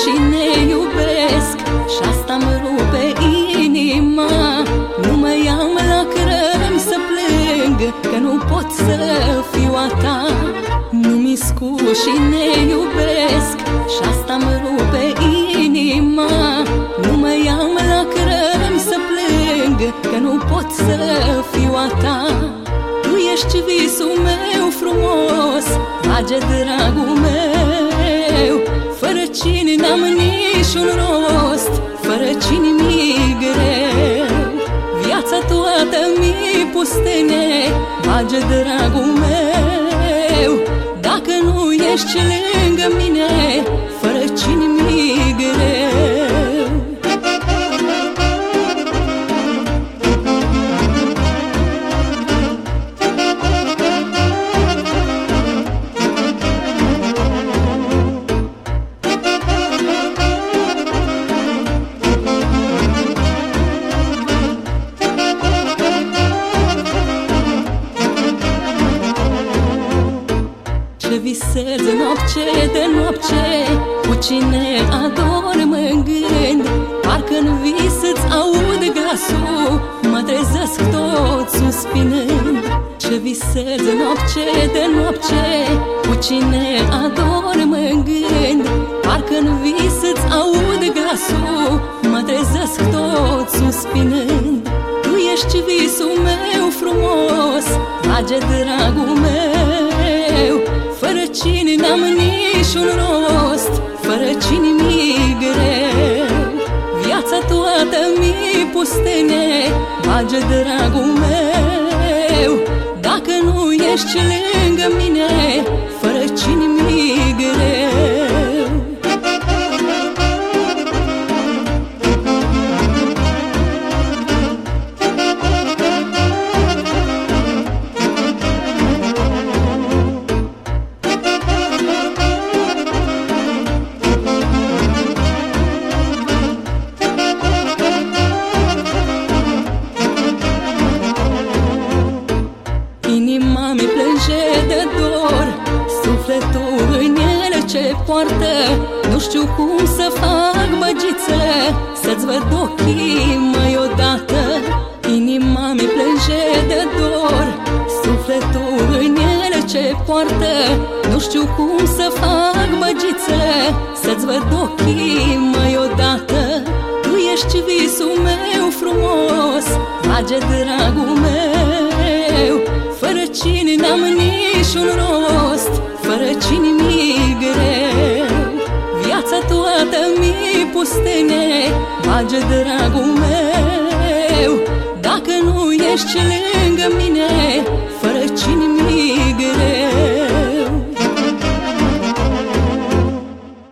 și ne iubesc. Și asta mă rupe inima. Nu mă iau la crămi să plâng Că nu pot să fiu a ta. Nu-mi și ne iubesc. Și asta mă rupe inima. Nu mă iau la crămi să plâng Că nu pot să fiu a ta. Tu ești visul meu frumos Bage dragul meu Fără cine n-am niciun rost Fără cine mi greu. Viața toată mi pustene Bage dragul meu. Dacă nu ești lângă mine Ce visez noapte de noapte. Cu cine ador mă gând Parcă în vis îți aud glasul. Mă trezesc tot suspinând. Ce visez noapte de noapte. Cu cine ador mă gând Parcă în vis îți aud glasul. Mă trezesc tot suspinând. Tu ești visul meu frumos. Bage dragul meu fără cine n-am niciun rost Fără cine mi greu. Viața toată mi pustene Bage dragul meu. Dacă nu ești lângă mine Sufletul în el ce poartă. Nu știu cum să fac băgiță Să-ți văd ochii mai odată. Inima mi plânge de dor Sufletul în el ce poartă. Nu știu cum să fac băgiță Să-ți văd ochii mai odată. Tu ești visul meu frumos Bage dragul meu. Fără cine n-am niciun rost fără cine mi greu. Viața toată mi pustine, bage dragul meu. Dacă nu ești lângă mine,